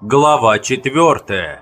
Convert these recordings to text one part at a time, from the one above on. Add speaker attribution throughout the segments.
Speaker 1: Глава 4.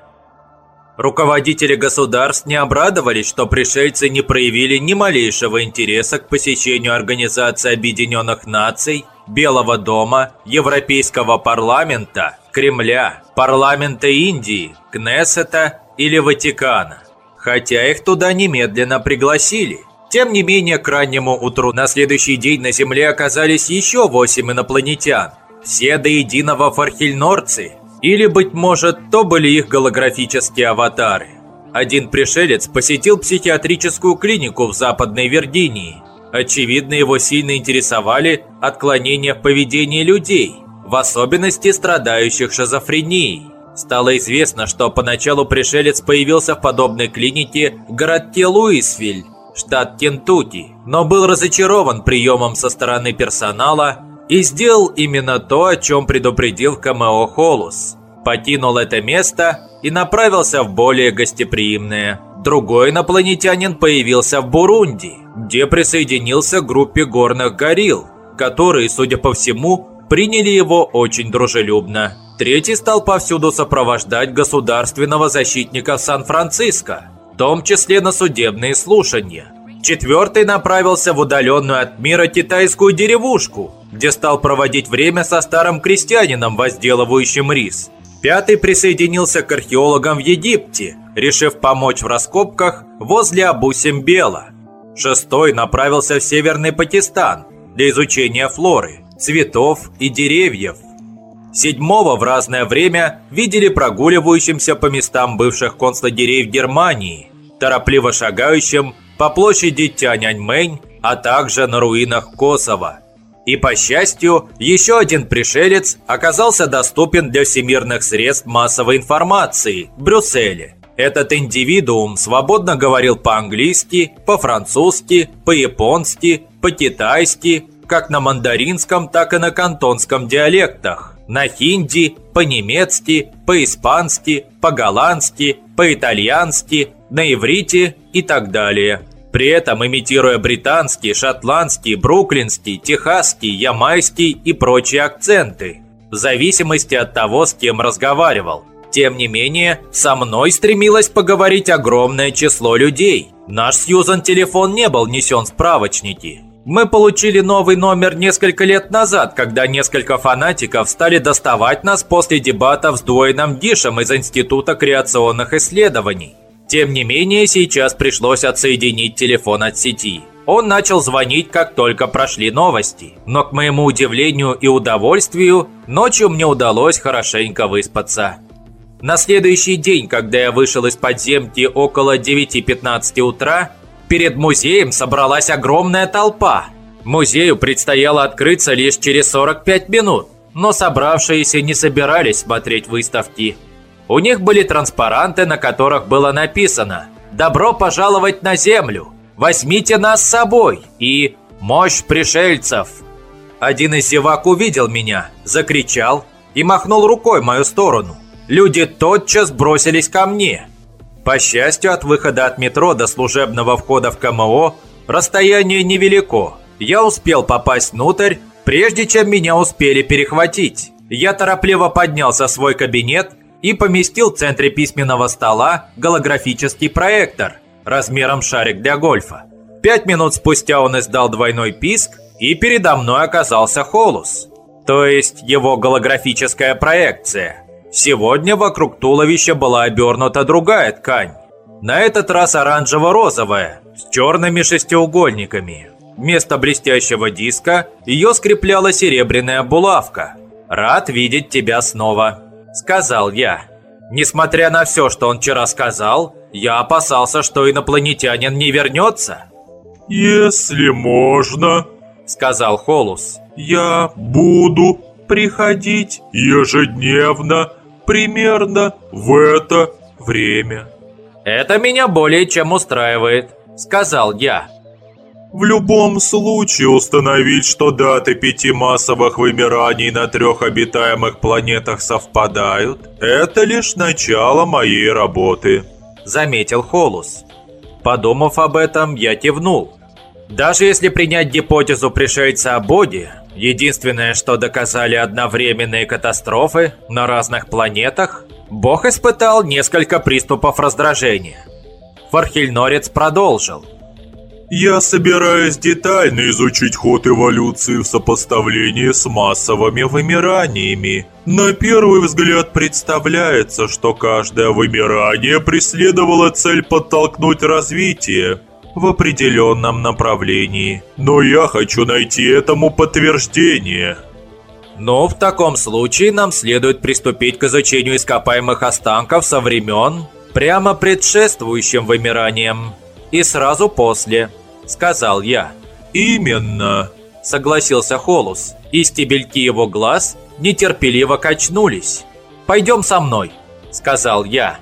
Speaker 1: Руководители государств не обрадовались, что пришельцы не проявили ни малейшего интереса к посещению Организации Объединенных Наций, Белого дома, Европейского парламента, Кремля, парламента Индии, Кнессета или Ватикана. Хотя их туда немедленно пригласили. Тем не менее, к раннему утру на следующий день на Земле оказались еще восемь инопланетян. Все до единого фархельнорцы. Или, быть может, то были их голографические аватары. Один пришелец посетил психиатрическую клинику в Западной Виргинии. Очевидно, его сильно интересовали отклонения в поведении людей, в особенности страдающих шизофренией. Стало известно, что поначалу пришелец появился в подобной клинике в городке Луисвиль, штат Кентукки, но был разочарован приемом со стороны персонала и сделал именно то, о чем предупредил Камео Холус. Покинул это место и направился в более гостеприимное. Другой инопланетянин появился в Бурунди, где присоединился к группе горных горилл, которые, судя по всему, приняли его очень дружелюбно. Третий стал повсюду сопровождать государственного защитника Сан-Франциско, в том числе на судебные слушания. Четвертый направился в удаленную от мира китайскую деревушку, где стал проводить время со старым крестьянином, возделывающим рис. Пятый присоединился к археологам в Египте, решив помочь в раскопках возле Абу-Симбела. Шестой направился в Северный Пакистан для изучения флоры, цветов и деревьев. Седьмого в разное время видели прогуливающимся по местам бывших концлагерей в Германии, торопливо шагающим по площади Тяньаньмэнь, а также на руинах Косово. И по счастью, еще один пришелец оказался доступен для всемирных средств массовой информации Брюсселе. Этот индивидуум свободно говорил по-английски, по-французски, по-японски, по-китайски, как на мандаринском, так и на кантонском диалектах, на хинди, по-немецки, по-испански, по-голландски, по-итальянски, на иврите и так далее. При этом имитируя британский, шотландский, бруклинский, техасский, ямайский и прочие акценты, в зависимости от того, с кем разговаривал. Тем не менее, со мной стремилось поговорить огромное число людей. Наш Сьюзан телефон не был несен в справочники. Мы получили новый номер несколько лет назад, когда несколько фанатиков стали доставать нас после дебатов с Дуэйном Дишем из Института креационных исследований. Тем не менее, сейчас пришлось отсоединить телефон от сети. Он начал звонить, как только прошли новости. Но, к моему удивлению и удовольствию, ночью мне удалось хорошенько выспаться. На следующий день, когда я вышел из подземки около 9.15 утра, перед музеем собралась огромная толпа. Музею предстояло открыться лишь через 45 минут, но собравшиеся не собирались смотреть выставки. У них были транспаранты, на которых было написано «Добро пожаловать на Землю! Возьмите нас с собой!» и «Мощь пришельцев!». Один из зевак увидел меня, закричал и махнул рукой в мою сторону. Люди тотчас бросились ко мне. По счастью, от выхода от метро до служебного входа в КМО расстояние невелико. Я успел попасть внутрь, прежде чем меня успели перехватить. Я торопливо поднялся в свой кабинет и поместил в центре письменного стола голографический проектор размером шарик для гольфа. Пять минут спустя он издал двойной писк, и передо мной оказался Холус, то есть его голографическая проекция. Сегодня вокруг туловища была обернута другая ткань, на этот раз оранжево-розовая, с черными шестиугольниками. Вместо блестящего диска ее скрепляла серебряная булавка. «Рад видеть тебя снова», сказал я. Несмотря на все, что он вчера сказал, я опасался, что инопланетянин не вернется.
Speaker 2: «Если можно», — сказал Холус, — «я буду приходить ежедневно, примерно в это время».
Speaker 1: «Это меня более чем устраивает», — сказал я.
Speaker 2: В любом случае установить, что даты пяти массовых вымираний на трех обитаемых планетах совпадают, это лишь начало моей работы», —
Speaker 1: заметил Холус. Подумав об этом, я кивнул. Даже если принять гипотезу пришельца о Боге, Единственное, что доказали одновременные катастрофы на разных планетах, Бог испытал несколько приступов раздражения. Фархельнорец продолжил.
Speaker 2: Я собираюсь детально изучить ход эволюции в сопоставлении с массовыми вымираниями. На первый взгляд представляется, что каждое вымирание преследовало цель подтолкнуть развитие в определенном направлении. Но я хочу найти этому подтверждение.
Speaker 1: Но в таком случае нам следует приступить к изучению ископаемых останков со времен, прямо предшествующим вымираниям, и сразу после –— сказал я.
Speaker 2: «Именно», —
Speaker 1: согласился Холус, и стебельки его глаз нетерпеливо качнулись. «Пойдем со мной», — сказал я.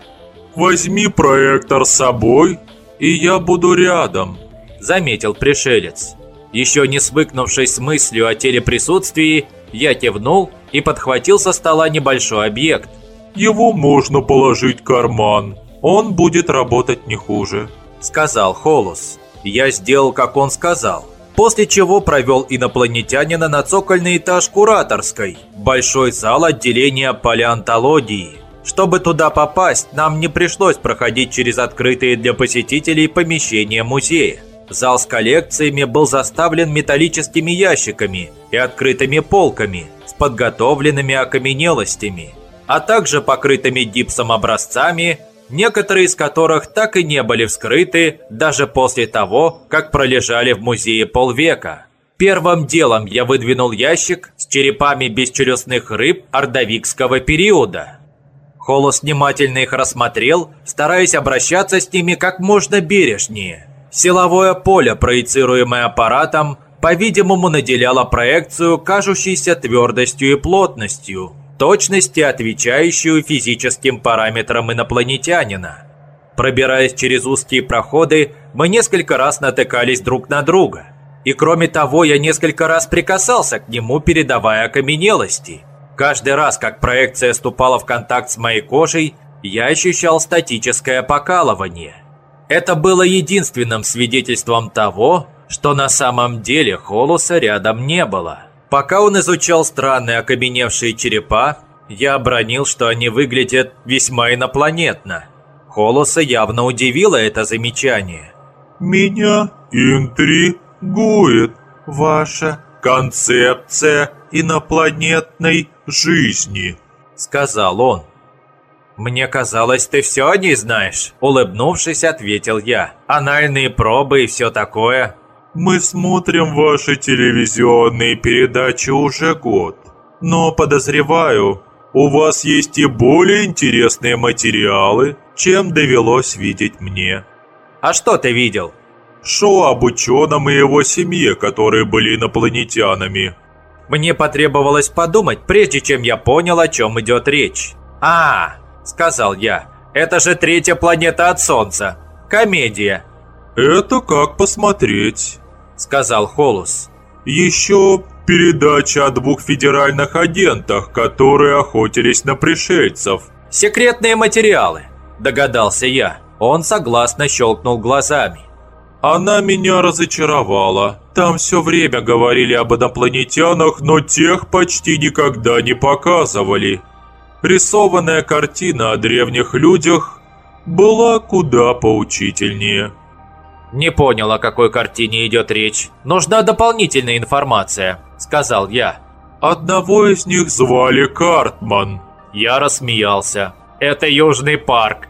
Speaker 2: «Возьми проектор с собой, и я буду рядом», —
Speaker 1: заметил пришелец. Еще не свыкнувшись с мыслью о телеприсутствии, я кивнул и подхватил со стола небольшой объект.
Speaker 2: «Его можно положить в карман, он будет работать не хуже», —
Speaker 1: сказал Холус. Я сделал, как он сказал. После чего провел инопланетянина на цокольный этаж кураторской, большой зал отделения палеонтологии. Чтобы туда попасть, нам не пришлось проходить через открытые для посетителей помещения музея. Зал с коллекциями был заставлен металлическими ящиками и открытыми полками с подготовленными окаменелостями, а также покрытыми гипсом образцами некоторые из которых так и не были вскрыты даже после того, как пролежали в музее полвека. Первым делом я выдвинул ящик с черепами бесчелюстных рыб ордовикского периода. Холос внимательно их рассмотрел, стараясь обращаться с ними как можно бережнее. Силовое поле, проецируемое аппаратом, по-видимому, наделяло проекцию кажущейся твердостью и плотностью – точности отвечающую физическим параметрам инопланетянина. Пробираясь через узкие проходы, мы несколько раз натыкались друг на друга. И кроме того, я несколько раз прикасался к нему, передавая окаменелости. Каждый раз, как проекция ступала в контакт с моей кожей, я ощущал статическое покалывание. Это было единственным свидетельством того, что на самом деле Холоса рядом не было. Пока он изучал странные окаменевшие черепа, я обронил, что они выглядят весьма инопланетно. Холоса явно удивило это замечание.
Speaker 2: «Меня интригует ваша концепция инопланетной жизни», —
Speaker 1: сказал он. «Мне казалось, ты все о ней знаешь», — улыбнувшись, ответил я. «Анальные пробы и все такое».
Speaker 2: Мы смотрим ваши телевизионные передачи уже год, но подозреваю, у вас есть и более интересные материалы, чем довелось видеть мне.
Speaker 1: А что ты видел?
Speaker 2: Шоу об ученом и его семье, которые были инопланетянами.
Speaker 1: Мне потребовалось подумать, прежде чем я понял, о чем идет речь. «А, — сказал я, — это же третья планета от Солнца. Комедия.
Speaker 2: «Это как посмотреть», —
Speaker 1: сказал Холус.
Speaker 2: «Еще передача о двух федеральных агентах, которые охотились на пришельцев».
Speaker 1: «Секретные материалы», — догадался я. Он согласно щелкнул глазами.
Speaker 2: Она меня разочаровала. Там все время говорили об инопланетянах, но тех почти никогда не показывали. Рисованная картина о древних людях была куда поучительнее.
Speaker 1: «Не понял, о какой картине идет речь. Нужна дополнительная информация», — сказал я.
Speaker 2: «Одного из них звали Картман».
Speaker 1: Я рассмеялся. «Это Южный парк.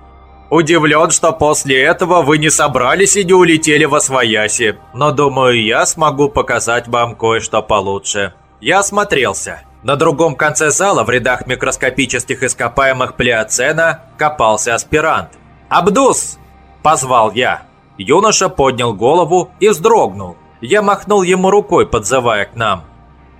Speaker 1: Удивлен, что после этого вы не собрались и не улетели во свояси. Но думаю, я смогу показать вам кое-что получше». Я осмотрелся. На другом конце зала в рядах микроскопических ископаемых плеоцена копался аспирант. «Абдус!» – позвал я. Юноша поднял голову и вздрогнул. Я махнул ему рукой, подзывая к нам.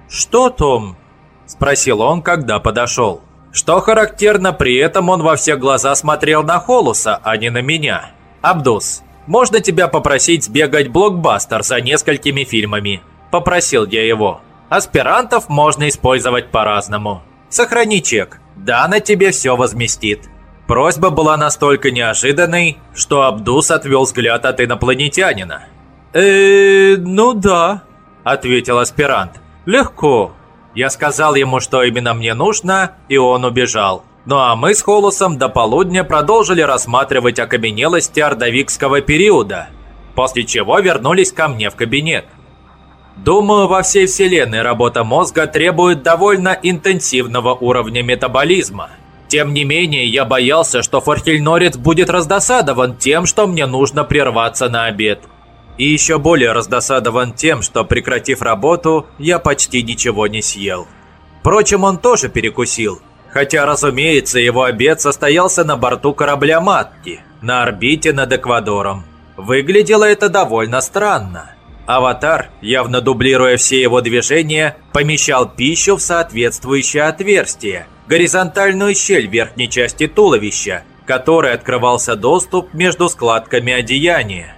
Speaker 1: «Что, Том?» – спросил он, когда подошел. Что характерно, при этом он во все глаза смотрел на Холуса, а не на меня. «Абдус, можно тебя попросить сбегать блокбастер за несколькими фильмами?» – попросил я его. «Аспирантов можно использовать по-разному. Сохрани чек, Дана тебе все возместит». Просьба была настолько неожиданной, что Абдус отвел взгляд от инопланетянина. э ну да», — ответил аспирант. Легко. Я сказал ему, что именно мне нужно, и он убежал. Ну а мы с Холосом до полудня продолжили рассматривать окаменелости ордовикского периода, после чего вернулись ко мне в кабинет. Думаю, во всей вселенной работа мозга требует довольно интенсивного уровня метаболизма. Тем не менее, я боялся, что Форхельнорец будет раздосадован тем, что мне нужно прерваться на обед. И еще более раздосадован тем, что, прекратив работу, я почти ничего не съел. Впрочем, он тоже перекусил. Хотя, разумеется, его обед состоялся на борту корабля «Матки», на орбите над Эквадором. Выглядело это довольно странно. Аватар, явно дублируя все его движения, помещал пищу в соответствующее отверстие, горизонтальную щель верхней части туловища, которой открывался доступ между складками одеяния.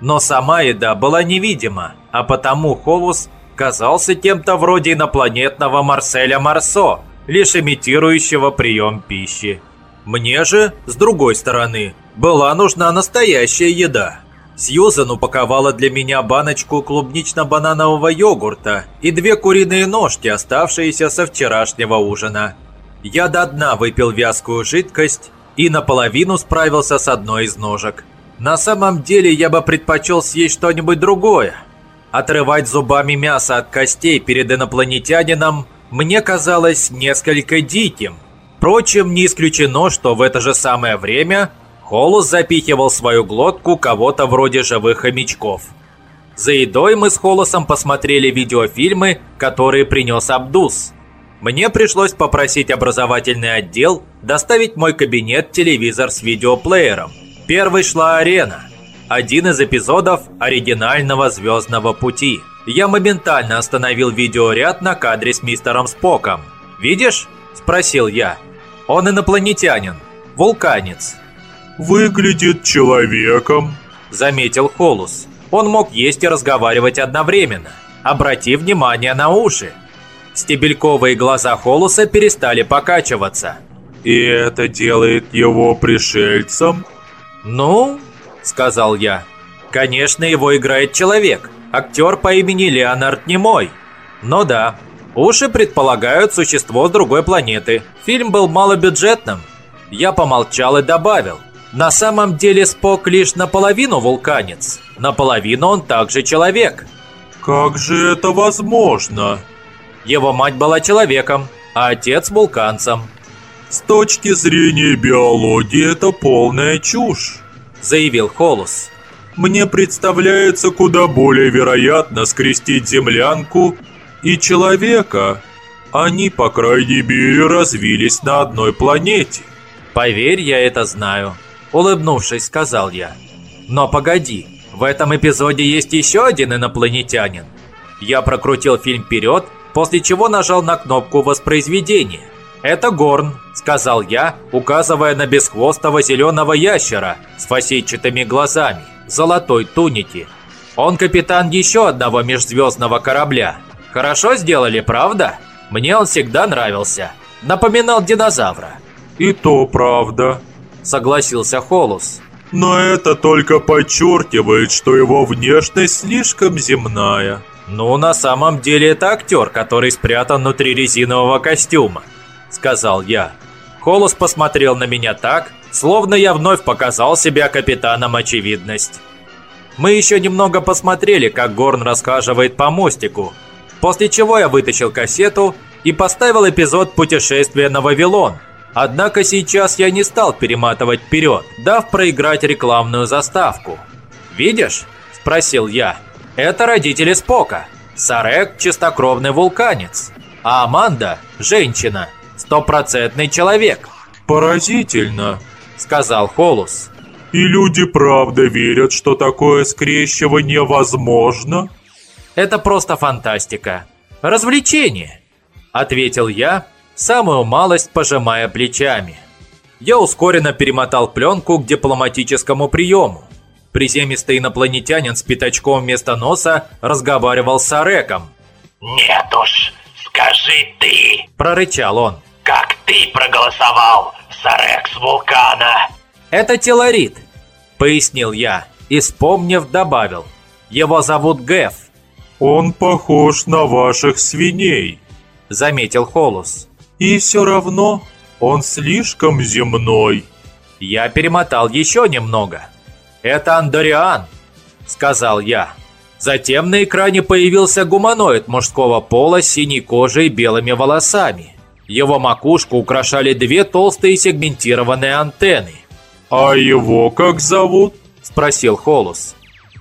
Speaker 1: Но сама еда была невидима, а потому Холус казался кем-то вроде инопланетного Марселя Марсо, лишь имитирующего прием пищи. Мне же, с другой стороны, была нужна настоящая еда. Сьюзан упаковала для меня баночку клубнично-бананового йогурта и две куриные ножки, оставшиеся со вчерашнего ужина. Я до дна выпил вязкую жидкость и наполовину справился с одной из ножек. На самом деле я бы предпочел съесть что-нибудь другое. Отрывать зубами мясо от костей перед инопланетянином мне казалось несколько диким. Впрочем, не исключено, что в это же самое время Холус запихивал свою глотку кого-то вроде живых хомячков. За едой мы с Холосом посмотрели видеофильмы, которые принес Абдус. Мне пришлось попросить образовательный отдел доставить в мой кабинет телевизор с видеоплеером. Первой шла «Арена», один из эпизодов оригинального «Звездного пути». Я моментально остановил видеоряд на кадре с мистером Споком. «Видишь?» – спросил я. «Он инопланетянин, вулканец,
Speaker 2: выглядит человеком», —
Speaker 1: заметил Холус. Он мог есть и разговаривать одновременно. Обрати внимание на уши. Стебельковые глаза Холуса перестали покачиваться.
Speaker 2: «И это делает его пришельцем?»
Speaker 1: «Ну?» — сказал я. «Конечно, его играет человек. Актер по имени Леонард Немой. Но да, уши предполагают существо с другой планеты. Фильм был малобюджетным». Я помолчал и добавил. На самом деле Спок лишь наполовину вулканец, наполовину он также человек.
Speaker 2: Как же это возможно?
Speaker 1: Его мать была человеком, а отец вулканцем.
Speaker 2: С точки зрения биологии это полная чушь,
Speaker 1: заявил Холус.
Speaker 2: Мне представляется куда более вероятно скрестить землянку и человека. Они, по крайней мере, развились на одной планете.
Speaker 1: Поверь, я это знаю. Улыбнувшись, сказал я. Но погоди, в этом эпизоде есть еще один инопланетянин. Я прокрутил фильм вперед, после чего нажал на кнопку воспроизведения. «Это Горн», — сказал я, указывая на бесхвостого зеленого ящера с фасетчатыми глазами, золотой туники. «Он капитан еще одного межзвездного корабля. Хорошо сделали, правда? Мне он всегда нравился. Напоминал динозавра».
Speaker 2: «И то правда»,
Speaker 1: согласился Холус.
Speaker 2: Но это только подчеркивает, что его внешность слишком земная.
Speaker 1: Ну, на самом деле это актер, который спрятан внутри резинового костюма, сказал я. Холус посмотрел на меня так, словно я вновь показал себя капитаном очевидность. Мы еще немного посмотрели, как Горн расхаживает по мостику, после чего я вытащил кассету и поставил эпизод «Путешествие на Вавилон», Однако сейчас я не стал перематывать вперед, дав проиграть рекламную заставку. «Видишь?» – спросил я. «Это родители Спока. Сарек – чистокровный вулканец, а Аманда – женщина, стопроцентный человек».
Speaker 2: «Поразительно», –
Speaker 1: сказал Холус.
Speaker 2: «И люди правда верят, что такое скрещивание возможно?»
Speaker 1: «Это просто фантастика. Развлечение», – ответил я, самую малость пожимая плечами. Я ускоренно перемотал пленку к дипломатическому приему. Приземистый инопланетянин с пятачком вместо носа разговаривал с Ареком.
Speaker 3: «Нет уж, скажи ты!»
Speaker 1: – прорычал он.
Speaker 3: «Как ты проголосовал, Сарек с вулкана?»
Speaker 1: «Это Телорит», – пояснил я и, вспомнив, добавил. «Его зовут Гэф».
Speaker 2: Он похож на ваших свиней», —
Speaker 1: заметил Холус.
Speaker 2: «И все равно он слишком земной».
Speaker 1: Я перемотал еще немного. «Это Андориан», — сказал я. Затем на экране появился гуманоид мужского пола с синей кожей и белыми волосами. Его макушку украшали две толстые сегментированные антенны.
Speaker 2: «А его как зовут?»
Speaker 1: – спросил Холус.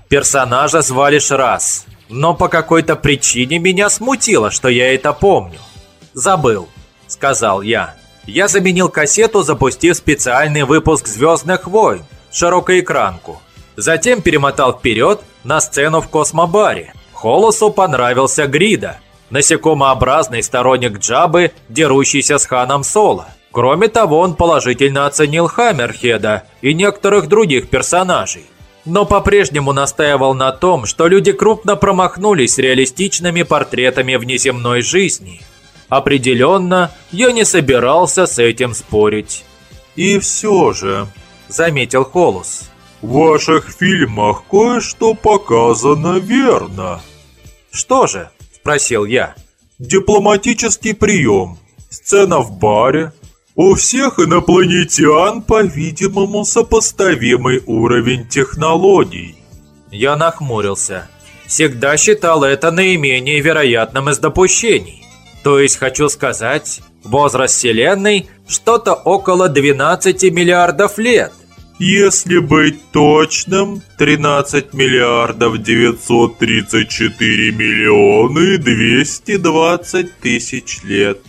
Speaker 1: Персонажа звали Шрас, но по какой-то причине меня смутило, что я это помню. «Забыл», – сказал я. Я заменил кассету, запустив специальный выпуск «Звездных войн» – широкоэкранку. Затем перемотал вперед на сцену в космобаре. Холосу понравился Грида, насекомообразный сторонник Джабы, дерущийся с Ханом Соло. Кроме того, он положительно оценил Хаммерхеда и некоторых других персонажей. Но по-прежнему настаивал на том, что люди крупно промахнулись реалистичными портретами внеземной жизни. Определенно, я не собирался с этим спорить.
Speaker 2: «И все же», —
Speaker 1: заметил Холус,
Speaker 2: в ваших фильмах кое-что показано верно.
Speaker 1: Что же? Спросил я.
Speaker 2: Дипломатический прием. Сцена в баре. У всех инопланетян, по-видимому, сопоставимый уровень технологий.
Speaker 1: Я нахмурился. Всегда считал это наименее вероятным из допущений. То есть, хочу сказать, возраст Вселенной что-то около 12 миллиардов лет.
Speaker 2: Если быть точным, 13 миллиардов 934 миллиона и 220 тысяч лет.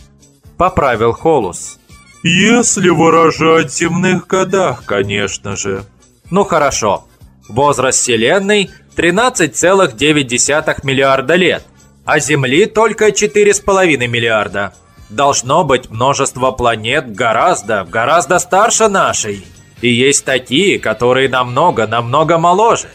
Speaker 1: Поправил Холус.
Speaker 2: Если выражать в земных годах, конечно же.
Speaker 1: Ну хорошо. Возраст Вселенной 13,9 миллиарда лет, а Земли только 4,5 миллиарда. Должно быть множество планет гораздо, гораздо старше нашей. И есть такие, которые намного-намного моложе.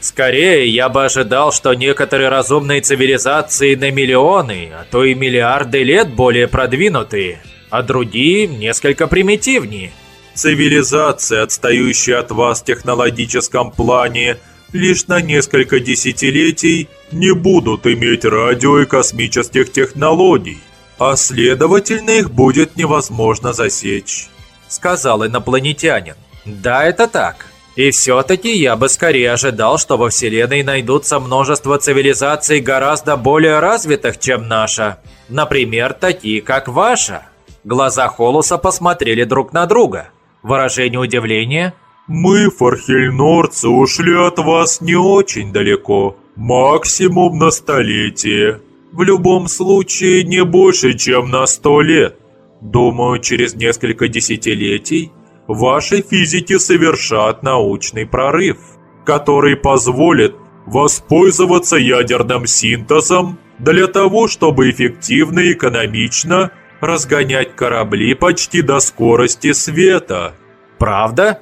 Speaker 1: Скорее, я бы ожидал, что некоторые разумные цивилизации на миллионы, а то и миллиарды лет более продвинутые, а другие несколько примитивнее.
Speaker 2: Цивилизации, отстающие от вас в технологическом плане, лишь на несколько десятилетий не будут иметь радио и космических технологий, а следовательно их будет невозможно засечь», —
Speaker 1: сказал инопланетянин. Да, это так. И все-таки я бы скорее ожидал, что во Вселенной найдутся множество цивилизаций гораздо более развитых, чем наша. Например, такие, как ваша. Глаза Холуса посмотрели друг на друга. Выражение удивления.
Speaker 2: «Мы, фархельнорцы, ушли от вас не очень далеко. Максимум на столетие. В любом случае, не больше, чем на сто лет. Думаю, через несколько десятилетий ваши физики совершат научный прорыв, который позволит воспользоваться ядерным синтезом для того, чтобы эффективно и экономично разгонять корабли почти до скорости света.
Speaker 1: Правда?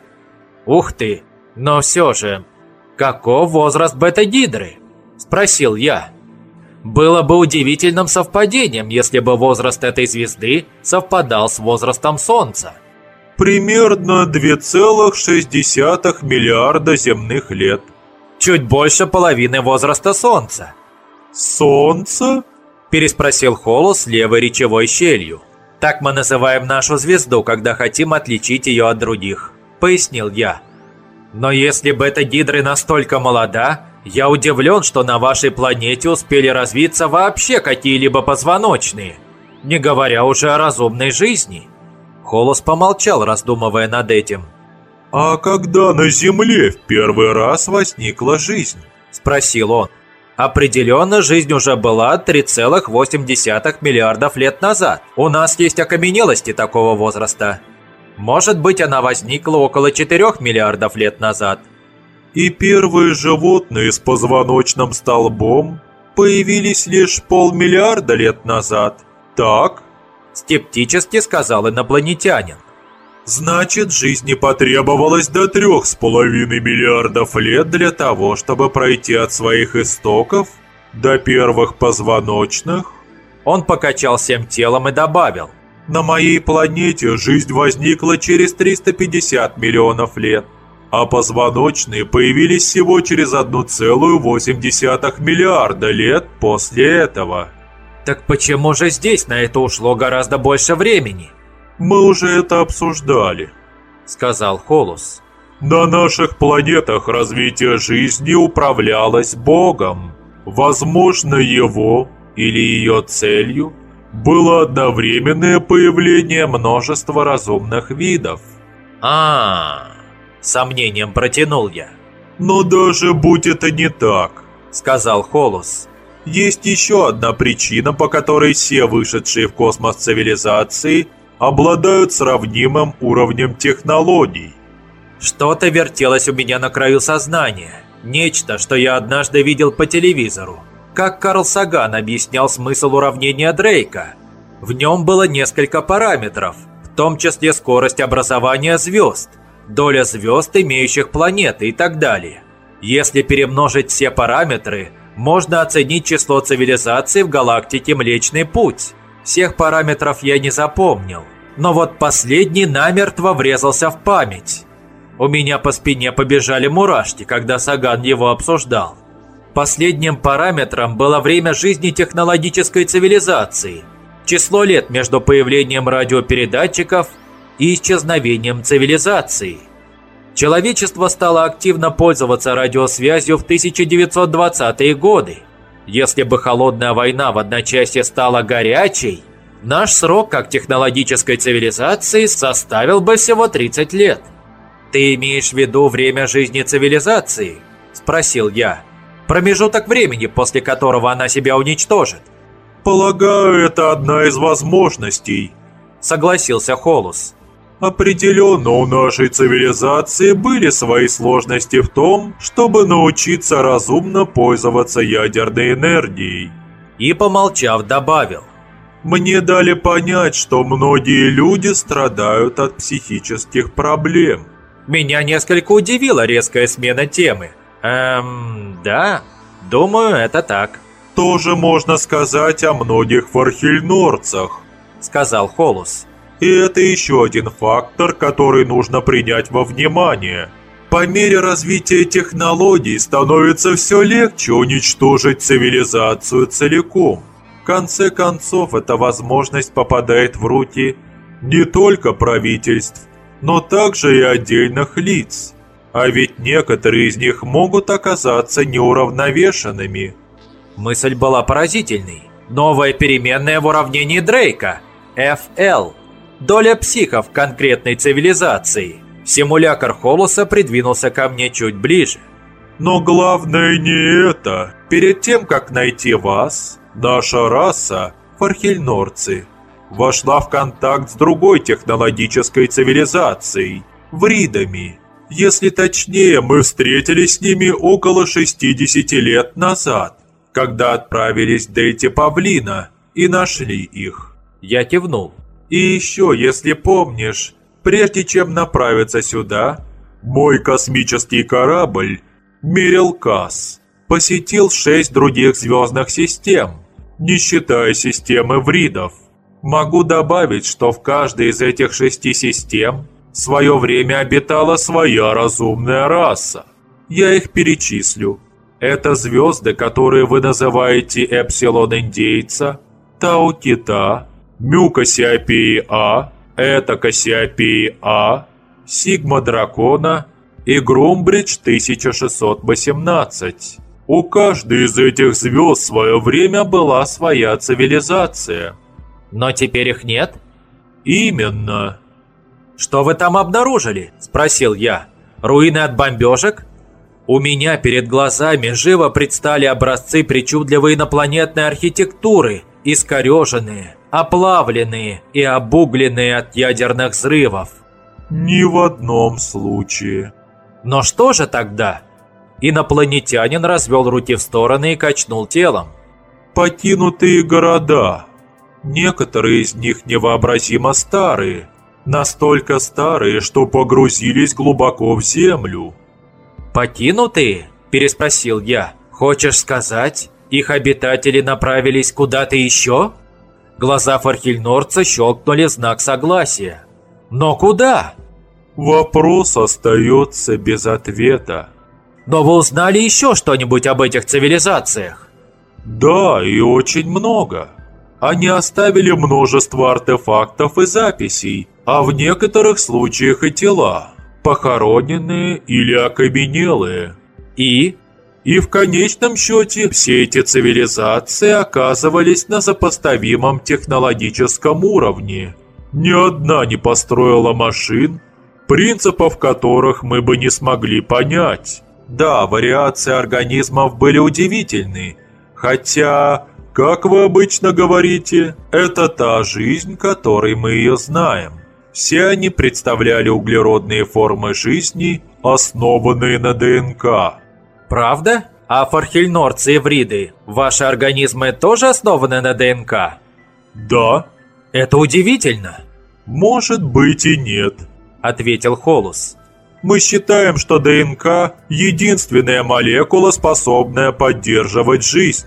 Speaker 1: Ух ты! Но все же, каков возраст бета-гидры? Спросил я. Было бы удивительным совпадением, если бы возраст этой звезды совпадал с возрастом Солнца
Speaker 2: примерно 2,6 миллиарда земных лет.
Speaker 1: Чуть больше половины возраста Солнца.
Speaker 2: Солнце?
Speaker 1: Переспросил Холос левой речевой щелью. Так мы называем нашу звезду, когда хотим отличить ее от других, пояснил я. Но если бета-гидры настолько молода, я удивлен, что на вашей планете успели развиться вообще какие-либо позвоночные, не говоря уже о разумной жизни. Холос помолчал, раздумывая над этим.
Speaker 2: «А когда на Земле в первый раз возникла жизнь?»
Speaker 1: – спросил он. Определенно, жизнь уже была 3,8 миллиардов лет назад. У нас есть окаменелости такого возраста. Может быть, она возникла около 4 миллиардов лет назад.
Speaker 2: И первые животные с позвоночным столбом появились лишь полмиллиарда лет назад, так?
Speaker 1: Скептически сказал инопланетянин.
Speaker 2: Значит, жизни потребовалось до трех с половиной миллиардов лет для того, чтобы пройти от своих истоков до первых позвоночных?
Speaker 1: Он покачал всем телом и добавил.
Speaker 2: На моей планете жизнь возникла через 350 миллионов лет, а позвоночные появились всего через 1,8 миллиарда лет после этого.
Speaker 1: Так почему же здесь на это ушло гораздо больше времени?
Speaker 2: Мы уже это обсуждали,
Speaker 1: сказал Холус.
Speaker 2: На наших планетах развитие жизни управлялось Богом. Возможно, его или ее целью было одновременное появление множества разумных видов.
Speaker 1: А, -а, -а сомнением протянул я.
Speaker 2: Но даже будь это не так,
Speaker 1: сказал Холус.
Speaker 2: Есть еще одна причина, по которой все вышедшие в космос цивилизации обладают сравнимым уровнем технологий.
Speaker 1: Что-то вертелось у меня на краю сознания. Нечто, что я однажды видел по телевизору. Как Карл Саган объяснял смысл уравнения Дрейка. В нем было несколько параметров, в том числе скорость образования звезд, доля звезд, имеющих планеты и так далее. Если перемножить все параметры, можно оценить число цивилизаций в галактике Млечный Путь. Всех параметров я не запомнил, но вот последний намертво врезался в память. У меня по спине побежали мурашки, когда Саган его обсуждал. Последним параметром было время жизни технологической цивилизации, число лет между появлением радиопередатчиков и исчезновением цивилизации. Человечество стало активно пользоваться радиосвязью в 1920-е годы. Если бы холодная война в одночасье стала горячей, наш срок как технологической цивилизации составил бы всего 30 лет. «Ты имеешь в виду время жизни цивилизации?» – спросил я. «Промежуток времени, после которого она себя уничтожит».
Speaker 2: «Полагаю, это одна из возможностей», – согласился Холус. Определенно у нашей цивилизации были свои сложности в том, чтобы научиться разумно пользоваться ядерной энергией.
Speaker 1: И, помолчав, добавил.
Speaker 2: Мне дали понять, что многие люди страдают от психических проблем.
Speaker 1: Меня несколько удивила резкая смена темы. Эм, да, думаю, это так.
Speaker 2: Тоже можно сказать о многих фархельнорцах, сказал Холус. И это еще один фактор, который нужно принять во внимание. По мере развития технологий становится все легче уничтожить цивилизацию целиком. В конце концов, эта возможность попадает в руки не только правительств, но также и отдельных лиц. А ведь некоторые из них могут оказаться неуравновешенными.
Speaker 1: Мысль была поразительной. Новая переменная в уравнении Дрейка – FL. Доля психов конкретной цивилизации. Симулятор Холоса придвинулся ко мне чуть ближе.
Speaker 2: Но главное не это. Перед тем, как найти вас, наша раса – фархельнорцы – вошла в контакт с другой технологической цивилизацией – вридами. Если точнее, мы встретились с ними около 60 лет назад, когда отправились в Дельте Павлина и нашли их.
Speaker 1: Я кивнул.
Speaker 2: И еще, если помнишь, прежде чем направиться сюда, мой космический корабль мерил Касс, посетил шесть других звездных систем, не считая системы вридов. Могу добавить, что в каждой из этих шести систем в свое время обитала своя разумная раса. Я их перечислю. Это звезды, которые вы называете Эпсилон Индейца, Тау Кита, Му Кассиопеи А, Эта Кассиопеи А, Сигма Дракона и Грумбридж 1618. У каждой из этих звезд в свое время была своя цивилизация –
Speaker 1: но теперь их нет?
Speaker 2: Именно.
Speaker 1: Что вы там обнаружили? Спросил я. Руины от бомбежек? У меня перед глазами живо предстали образцы причудливой инопланетной архитектуры, искореженные, оплавленные и обугленные от ядерных взрывов.
Speaker 2: Ни в одном случае.
Speaker 1: Но что же тогда? Инопланетянин развел руки в стороны и качнул телом.
Speaker 2: Покинутые города, Некоторые из них невообразимо старые, настолько старые, что погрузились глубоко в землю.
Speaker 1: «Покинутые?» – переспросил я. «Хочешь сказать, их обитатели направились куда-то еще?» Глаза Фархельнорца щелкнули знак согласия. «Но куда?»
Speaker 2: Вопрос остается без ответа.
Speaker 1: Но вы узнали еще что-нибудь об этих цивилизациях?
Speaker 2: Да, и очень много. Они оставили множество артефактов и записей, а в некоторых случаях и тела, похороненные или окаменелые.
Speaker 1: И?
Speaker 2: И в конечном счете все эти цивилизации оказывались на сопоставимом технологическом уровне. Ни одна не построила машин, принципов которых мы бы не смогли понять. Да, вариации организмов были удивительны, хотя, как вы обычно говорите, это та жизнь, которой мы ее знаем. Все они представляли углеродные формы жизни, основанные на ДНК.
Speaker 1: Правда? А фархельнорцы и вриды, ваши организмы тоже основаны на ДНК?
Speaker 2: Да.
Speaker 1: Это удивительно.
Speaker 2: Может быть и нет,
Speaker 1: ответил Холус.
Speaker 2: Мы считаем, что ДНК – единственная молекула, способная поддерживать жизнь.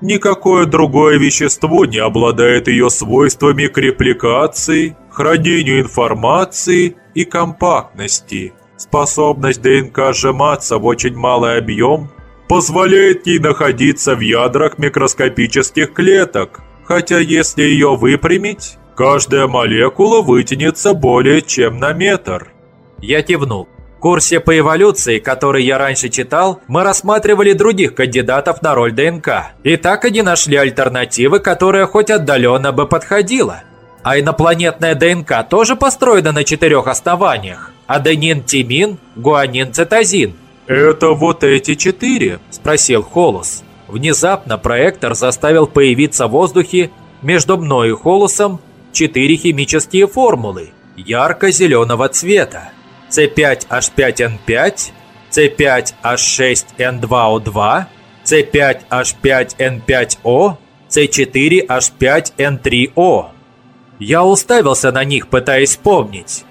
Speaker 2: Никакое другое вещество не обладает ее свойствами к репликации, хранению информации и компактности. Способность ДНК сжиматься в очень малый объем позволяет ей находиться в ядрах микроскопических клеток, хотя если ее выпрямить, каждая молекула вытянется более чем на метр.
Speaker 1: Я кивнул курсе по эволюции, который я раньше читал, мы рассматривали других кандидатов на роль ДНК. И так и не нашли альтернативы, которая хоть отдаленно бы подходила. А инопланетная ДНК тоже построена на четырех основаниях. Аденин, тимин, гуанин, цитозин.
Speaker 2: «Это вот эти четыре?»
Speaker 1: – спросил Холус. Внезапно проектор заставил появиться в воздухе между мной и Холусом четыре химические формулы ярко-зеленого цвета. C5H5N5, C5H6N2O2, C5H5N5O, C4H5N3O. Я уставился на них, пытаясь вспомнить.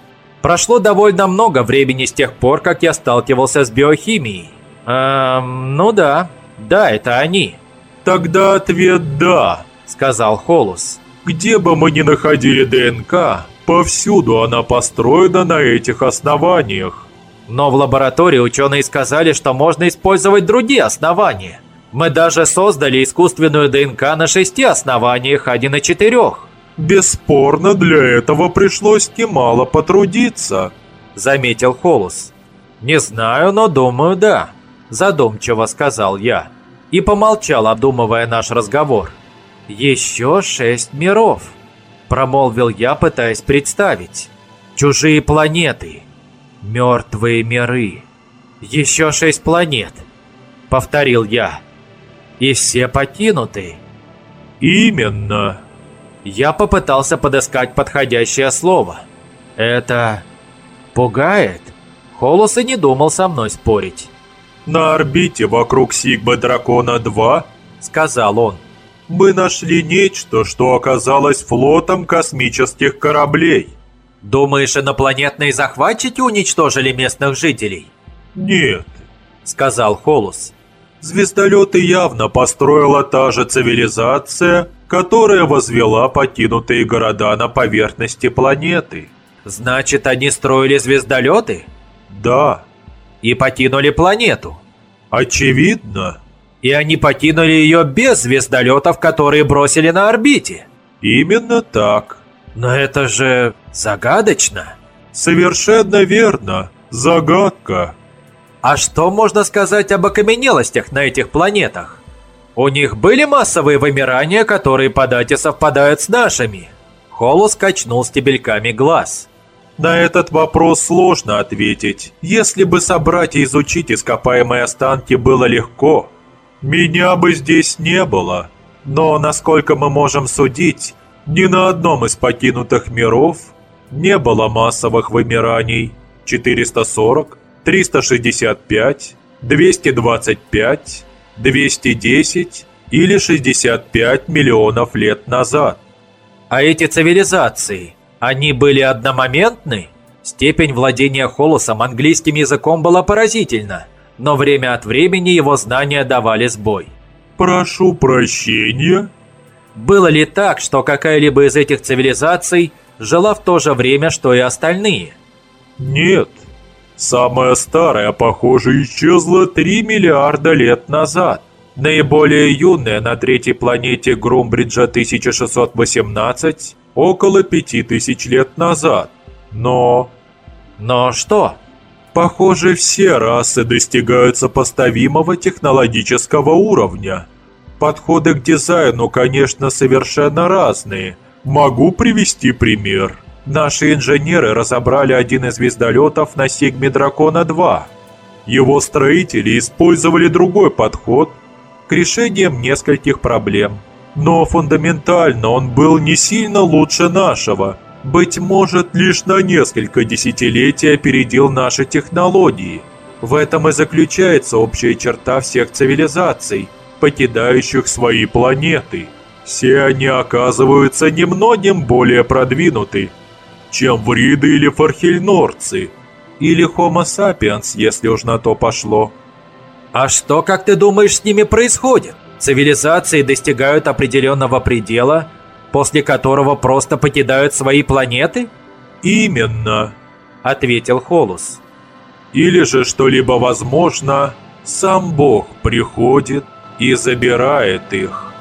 Speaker 1: Прошло довольно много времени с тех пор, как я сталкивался с биохимией. Эм, ну да, да, это они.
Speaker 2: Тогда ответ «да»,
Speaker 1: сказал Холус.
Speaker 2: Где бы мы ни находили ДНК, Повсюду она построена на этих основаниях.
Speaker 1: Но в лаборатории ученые сказали, что можно использовать другие основания. Мы даже создали искусственную ДНК на шести основаниях, а не на четырех.
Speaker 2: Бесспорно, для этого пришлось немало потрудиться,
Speaker 1: заметил Холус. Не знаю, но думаю, да, задумчиво сказал я. И помолчал, обдумывая наш разговор. Еще шесть миров промолвил я, пытаясь представить. Чужие планеты, мертвые миры, еще шесть планет, повторил я. И все покинуты.
Speaker 2: Именно.
Speaker 1: Я попытался подыскать подходящее слово. Это пугает. Холос и не думал со мной спорить.
Speaker 2: «На орбите вокруг Сигма-Дракона-2», — сказал он, мы нашли нечто, что оказалось флотом космических кораблей.
Speaker 1: Думаешь, инопланетные захватчики уничтожили местных жителей?
Speaker 2: Нет,
Speaker 1: сказал Холус.
Speaker 2: Звездолеты явно построила та же цивилизация, которая возвела покинутые города на поверхности планеты.
Speaker 1: Значит, они строили звездолеты?
Speaker 2: Да.
Speaker 1: И покинули планету?
Speaker 2: Очевидно
Speaker 1: и они покинули ее без звездолетов, которые бросили на орбите.
Speaker 2: Именно так.
Speaker 1: Но это же загадочно.
Speaker 2: Совершенно верно. Загадка.
Speaker 1: А что можно сказать об окаменелостях на этих планетах? У них были массовые вымирания, которые по дате совпадают с нашими. Холус качнул стебельками глаз.
Speaker 2: На этот вопрос сложно ответить. Если бы собрать и изучить ископаемые останки было легко, меня бы здесь не было, но, насколько мы можем судить, ни на одном из покинутых миров не было массовых вымираний. 440, 365, 225, 210 или 65 миллионов лет назад.
Speaker 1: А эти цивилизации, они были одномоментны? Степень владения Холосом английским языком была поразительна но время от времени его знания давали сбой.
Speaker 2: «Прошу прощения?»
Speaker 1: Было ли так, что какая-либо из этих цивилизаций жила в то же время, что и остальные?
Speaker 2: Нет. Самая старая, похоже, исчезла 3 миллиарда лет назад. Наиболее юная на третьей планете Грумбриджа 1618 около 5000 лет назад. Но...
Speaker 1: Но что?
Speaker 2: Похоже, все расы достигают сопоставимого технологического уровня. Подходы к дизайну, конечно, совершенно разные. Могу привести пример. Наши инженеры разобрали один из звездолетов на Сигме Дракона-2. Его строители использовали другой подход к решениям нескольких проблем. Но фундаментально он был не сильно лучше нашего – быть может, лишь на несколько десятилетий опередил наши технологии. В этом и заключается общая черта всех цивилизаций, покидающих свои планеты. Все они оказываются немногим более продвинуты, чем вриды или фархельнорцы, или Homo sapiens, если уж на то пошло.
Speaker 1: А что, как ты думаешь, с ними происходит? Цивилизации достигают определенного предела – после которого просто покидают свои планеты?»
Speaker 2: «Именно», —
Speaker 1: ответил Холус.
Speaker 2: «Или же что-либо возможно, сам Бог приходит и забирает их».